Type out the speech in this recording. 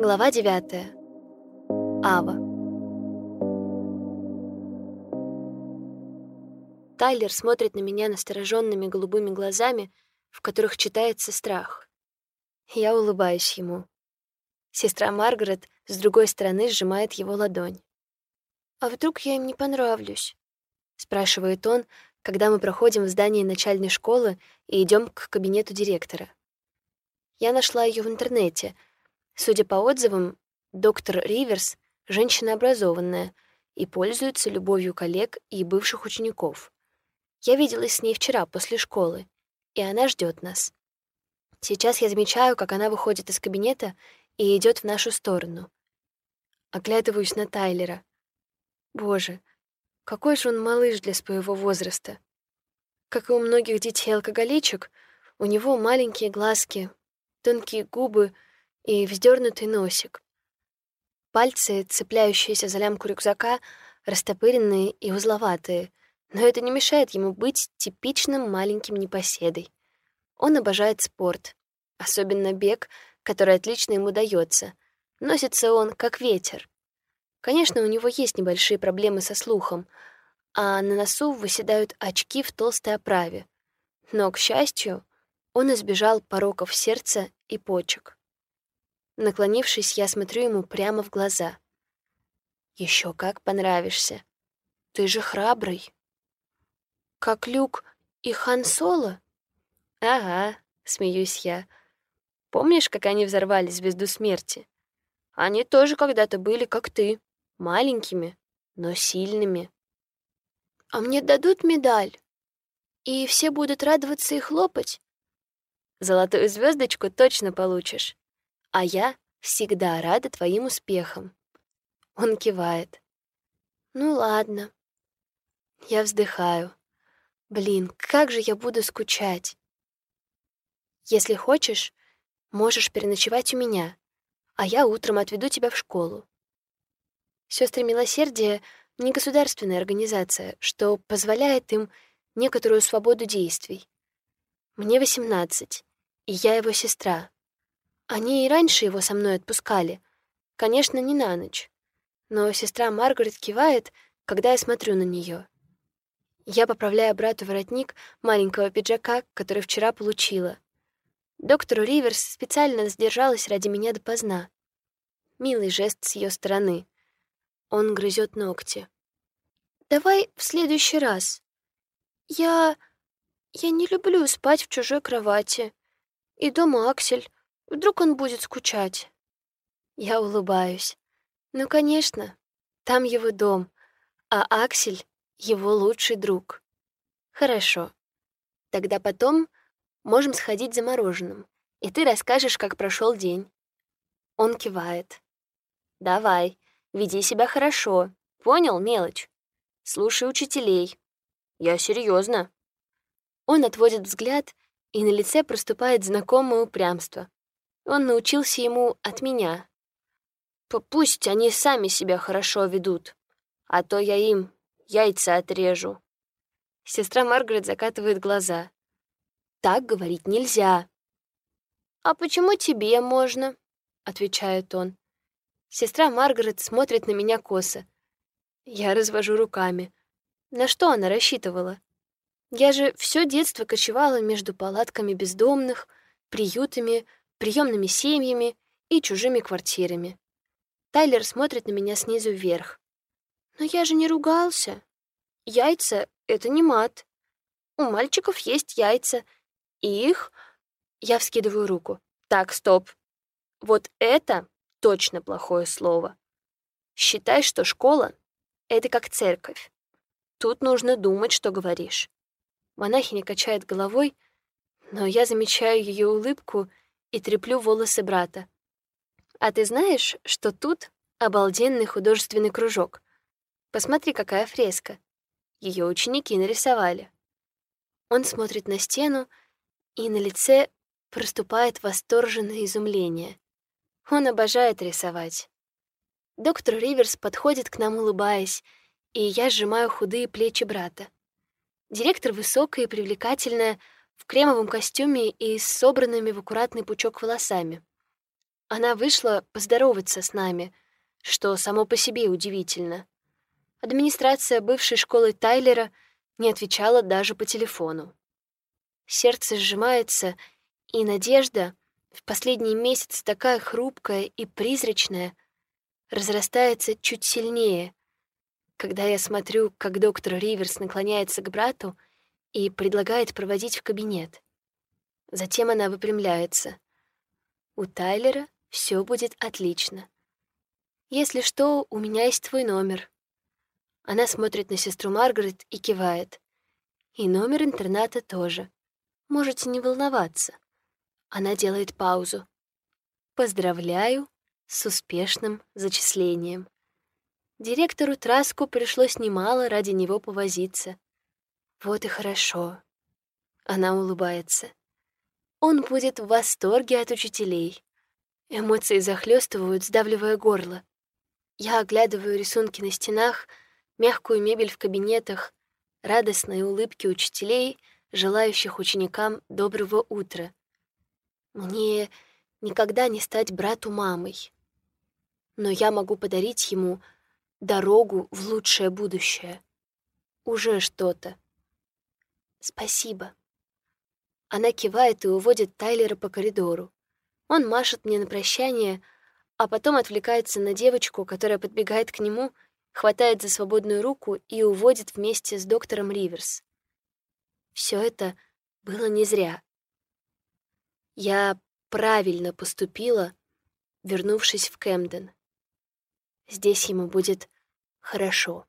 Глава 9. Ава. Тайлер смотрит на меня настороженными голубыми глазами, в которых читается страх. Я улыбаюсь ему. Сестра Маргарет с другой стороны сжимает его ладонь. «А вдруг я им не понравлюсь?» — спрашивает он, когда мы проходим в здании начальной школы и идем к кабинету директора. Я нашла ее в интернете. Судя по отзывам, доктор Риверс — женщина образованная и пользуется любовью коллег и бывших учеников. Я виделась с ней вчера после школы, и она ждет нас. Сейчас я замечаю, как она выходит из кабинета и идет в нашу сторону. Оглядываюсь на Тайлера. Боже, какой же он малыш для своего возраста. Как и у многих детей-алкоголичек, у него маленькие глазки, тонкие губы и вздернутый носик. Пальцы, цепляющиеся за лямку рюкзака, растопыренные и узловатые, но это не мешает ему быть типичным маленьким непоседой. Он обожает спорт, особенно бег, который отлично ему дается. Носится он как ветер. Конечно, у него есть небольшие проблемы со слухом, а на носу выседают очки в толстой оправе. Но, к счастью, он избежал пороков сердца и почек. Наклонившись, я смотрю ему прямо в глаза. Еще как понравишься. Ты же храбрый. Как Люк и Хан Соло? Ага, смеюсь я. Помнишь, как они взорвали звезду смерти? Они тоже когда-то были, как ты, маленькими, но сильными. А мне дадут медаль, и все будут радоваться и хлопать? Золотую звездочку точно получишь. А я всегда рада твоим успехам. Он кивает. Ну ладно. Я вздыхаю. Блин, как же я буду скучать. Если хочешь, можешь переночевать у меня, а я утром отведу тебя в школу. Сестры Милосердия — не государственная организация, что позволяет им некоторую свободу действий. Мне 18, и я его сестра. Они и раньше его со мной отпускали. Конечно, не на ночь. Но сестра Маргарет кивает, когда я смотрю на нее. Я поправляю брату воротник маленького пиджака, который вчера получила. Доктор Риверс специально задержалась ради меня допоздна. Милый жест с ее стороны. Он грызет ногти. «Давай в следующий раз. Я... я не люблю спать в чужой кровати. И дома Аксель. Вдруг он будет скучать. Я улыбаюсь. Ну, конечно, там его дом, а Аксель — его лучший друг. Хорошо. Тогда потом можем сходить за мороженым, и ты расскажешь, как прошел день. Он кивает. Давай, веди себя хорошо. Понял, мелочь? Слушай учителей. Я серьезно. Он отводит взгляд и на лице проступает знакомое упрямство. Он научился ему от меня. Пусть они сами себя хорошо ведут, а то я им яйца отрежу. Сестра Маргарет закатывает глаза. Так говорить нельзя. «А почему тебе можно?» — отвечает он. Сестра Маргарет смотрит на меня косо. Я развожу руками. На что она рассчитывала? Я же все детство кочевала между палатками бездомных, приютами, приемными семьями и чужими квартирами. Тайлер смотрит на меня снизу вверх. Но я же не ругался. Яйца — это не мат. У мальчиков есть яйца, их... Я вскидываю руку. Так, стоп. Вот это точно плохое слово. Считай, что школа — это как церковь. Тут нужно думать, что говоришь. Монахиня качает головой, но я замечаю ее улыбку и треплю волосы брата. «А ты знаешь, что тут обалденный художественный кружок? Посмотри, какая фреска. Ее ученики нарисовали». Он смотрит на стену, и на лице проступает восторженное изумление. Он обожает рисовать. Доктор Риверс подходит к нам, улыбаясь, и я сжимаю худые плечи брата. Директор высокая и привлекательная, в кремовом костюме и с собранными в аккуратный пучок волосами. Она вышла поздороваться с нами, что само по себе удивительно. Администрация бывшей школы Тайлера не отвечала даже по телефону. Сердце сжимается, и надежда, в последние месяцы такая хрупкая и призрачная, разрастается чуть сильнее, когда я смотрю, как доктор Риверс наклоняется к брату и предлагает проводить в кабинет. Затем она выпрямляется. У Тайлера все будет отлично. Если что, у меня есть твой номер. Она смотрит на сестру Маргарет и кивает. И номер интерната тоже. Можете не волноваться. Она делает паузу. Поздравляю с успешным зачислением. Директору Траску пришлось немало ради него повозиться. Вот и хорошо. Она улыбается. Он будет в восторге от учителей. Эмоции захлестывают, сдавливая горло. Я оглядываю рисунки на стенах, мягкую мебель в кабинетах, радостные улыбки учителей, желающих ученикам доброго утра. Мне никогда не стать брату мамой. Но я могу подарить ему дорогу в лучшее будущее. Уже что-то. Спасибо. Она кивает и уводит Тайлера по коридору. Он машет мне на прощание, а потом отвлекается на девочку, которая подбегает к нему, хватает за свободную руку и уводит вместе с доктором Риверс. Все это было не зря. Я правильно поступила, вернувшись в Кэмден. Здесь ему будет хорошо.